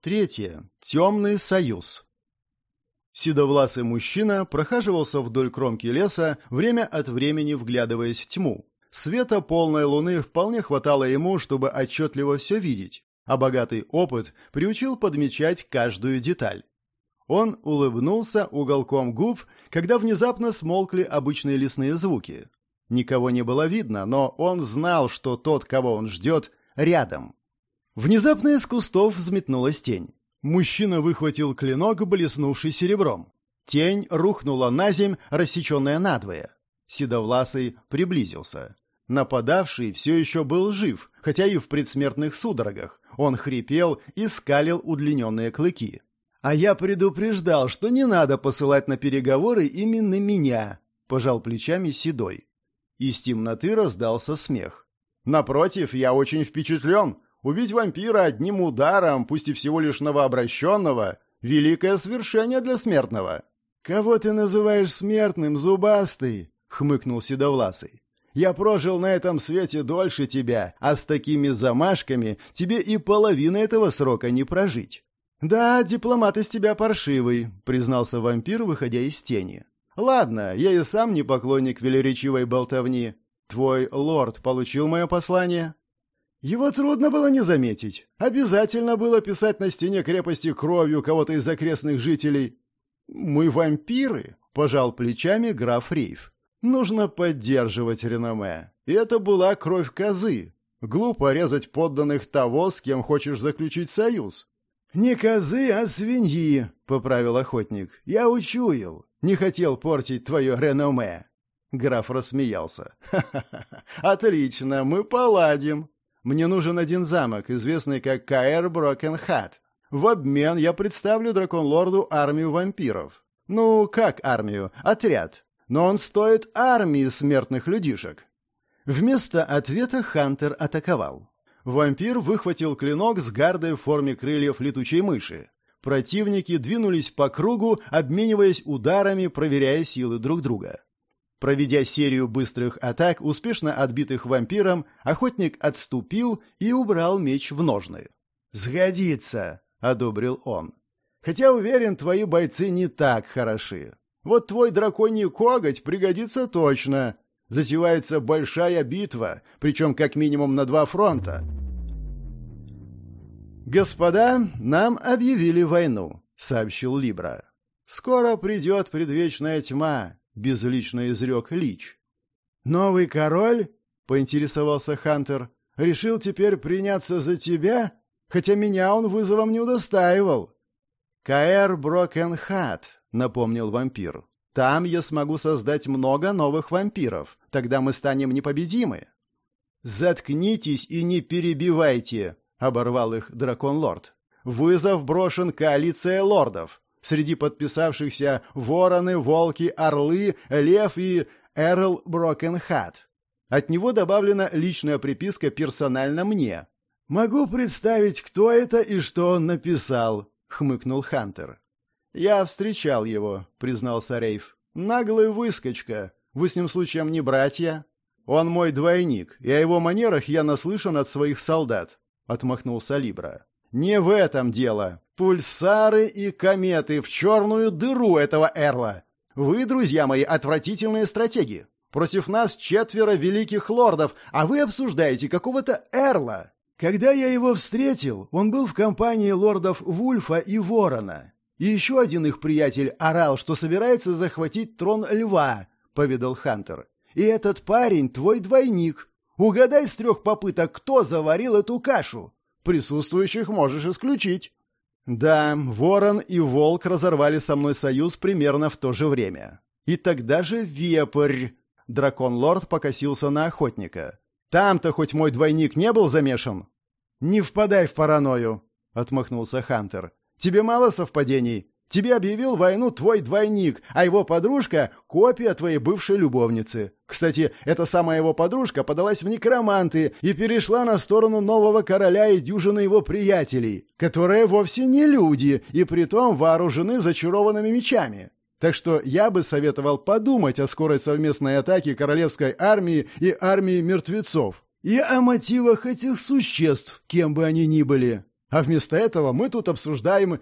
Третье. Темный союз. Седовласый мужчина прохаживался вдоль кромки леса, время от времени вглядываясь в тьму. Света полной луны вполне хватало ему, чтобы отчетливо все видеть, а богатый опыт приучил подмечать каждую деталь. Он улыбнулся уголком губ, когда внезапно смолкли обычные лесные звуки. Никого не было видно, но он знал, что тот, кого он ждет, рядом. Внезапно из кустов взметнулась тень. Мужчина выхватил клинок, блеснувший серебром. Тень рухнула на земь, рассеченная надвое. Седовласый приблизился. Нападавший все еще был жив, хотя и в предсмертных судорогах. Он хрипел и скалил удлиненные клыки. «А я предупреждал, что не надо посылать на переговоры именно меня», — пожал плечами Седой. Из темноты раздался смех. «Напротив, я очень впечатлен. Убить вампира одним ударом, пусть и всего лишь новообращенного, великое свершение для смертного. «Кого ты называешь смертным, зубастый?» — хмыкнул Седовласый. «Я прожил на этом свете дольше тебя, а с такими замашками тебе и половины этого срока не прожить». «Да, дипломат из тебя паршивый», — признался вампир, выходя из тени. «Ладно, я и сам не поклонник велеречивой болтовни. Твой лорд получил мое послание?» Его трудно было не заметить. Обязательно было писать на стене крепости кровью кого-то из окрестных жителей. «Мы вампиры», — пожал плечами граф Рейф. «Нужно поддерживать реноме. И это была кровь козы. Глупо резать подданных того, с кем хочешь заключить союз». «Не козы, а свиньи», — поправил охотник. «Я учуял. Не хотел портить твое реноме». Граф рассмеялся. «Ха-ха-ха! Отлично, мы поладим. Мне нужен один замок, известный как Каэр Брокенхат. В обмен я представлю дракон-лорду армию вампиров. Ну, как армию? Отряд. Но он стоит армии смертных людишек. Вместо ответа Хантер атаковал. Вампир выхватил клинок с гардой в форме крыльев летучей мыши. Противники двинулись по кругу, обмениваясь ударами, проверяя силы друг друга. Проведя серию быстрых атак, успешно отбитых вампиром, охотник отступил и убрал меч в ножны. «Сгодится!» — одобрил он. «Хотя, уверен, твои бойцы не так хороши. Вот твой драконий коготь пригодится точно. Затевается большая битва, причем как минимум на два фронта». «Господа, нам объявили войну», — сообщил Либра. «Скоро придет предвечная тьма, безлично изрек Лич. «Новый король?» — поинтересовался Хантер. «Решил теперь приняться за тебя? Хотя меня он вызовом не удостаивал». «Каэр Брокенхат», — напомнил вампир. «Там я смогу создать много новых вампиров. Тогда мы станем непобедимы». «Заткнитесь и не перебивайте», — оборвал их дракон-лорд. «Вызов брошен коалиция лордов. Среди подписавшихся вороны, волки, орлы, лев и Эрл Брокенхат. От него добавлена личная приписка персонально мне. «Могу представить, кто это и что он написал», — хмыкнул Хантер. «Я встречал его», — признался Рейв. «Наглый выскочка. Вы с ним случаем не братья?» «Он мой двойник, и о его манерах я наслышан от своих солдат», — отмахнулся Либра. «Не в этом дело. Пульсары и кометы в черную дыру этого Эрла. Вы, друзья мои, отвратительные стратеги. Против нас четверо великих лордов, а вы обсуждаете какого-то Эрла. Когда я его встретил, он был в компании лордов Вульфа и Ворона. И еще один их приятель орал, что собирается захватить трон льва, — поведал Хантер. И этот парень твой двойник. Угадай с трех попыток, кто заварил эту кашу. Присутствующих можешь исключить. Да, Ворон и Волк разорвали со мной союз примерно в то же время. И тогда же Вепрь. Дракон-лорд покосился на охотника. Там-то хоть мой двойник не был замешан? Не впадай в паранойю, отмахнулся Хантер. Тебе мало совпадений? Тебе объявил войну твой двойник, а его подружка — копия твоей бывшей любовницы. Кстати, эта самая его подружка подалась в некроманты и перешла на сторону нового короля и дюжины его приятелей, которые вовсе не люди и притом вооружены зачарованными мечами. Так что я бы советовал подумать о скорой совместной атаке королевской армии и армии мертвецов. И о мотивах этих существ, кем бы они ни были. А вместо этого мы тут обсуждаем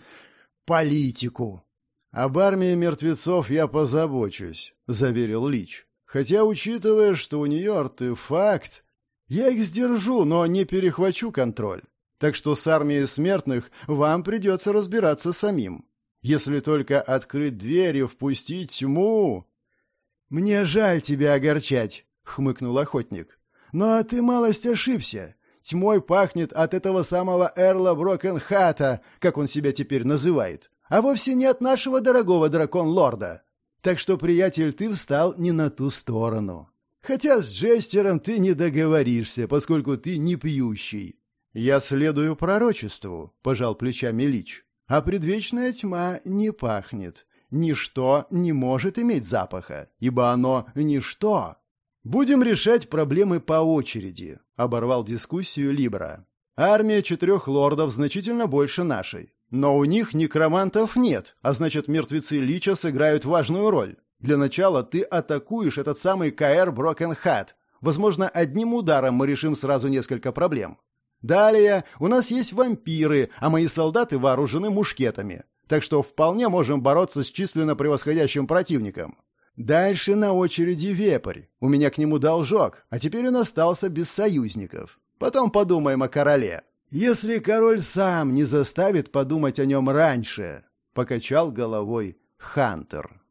политику. Об армии мертвецов я позабочусь, заверил Лич. Хотя, учитывая, что у нее артефакт, я их сдержу, но не перехвачу контроль. Так что с армией смертных вам придется разбираться самим. Если только открыть дверь и впустить тьму... «Мне жаль тебя огорчать», — хмыкнул охотник. «Но ты малость ошибся. Тьмой пахнет от этого самого Эрла Брокенхата, как он себя теперь называет, а вовсе не от нашего дорогого дракон-лорда. Так что, приятель, ты встал не на ту сторону. Хотя с Джестером ты не договоришься, поскольку ты не пьющий. Я следую пророчеству, пожал плечами Лич. А предвечная тьма не пахнет. Ничто не может иметь запаха, ибо оно ничто. Будем решать проблемы по очереди, оборвал дискуссию Либра. Армия четырех лордов значительно больше нашей. Но у них некромантов нет, а значит, мертвецы Лича сыграют важную роль. Для начала ты атакуешь этот самый КР Брокенхат. Возможно, одним ударом мы решим сразу несколько проблем. Далее у нас есть вампиры, а мои солдаты вооружены мушкетами. Так что вполне можем бороться с численно превосходящим противником. Дальше на очереди вепрь. У меня к нему должок, а теперь он остался без союзников. Потом подумаем о короле. Если король сам не заставит подумать о нем раньше, покачал головой Хантер.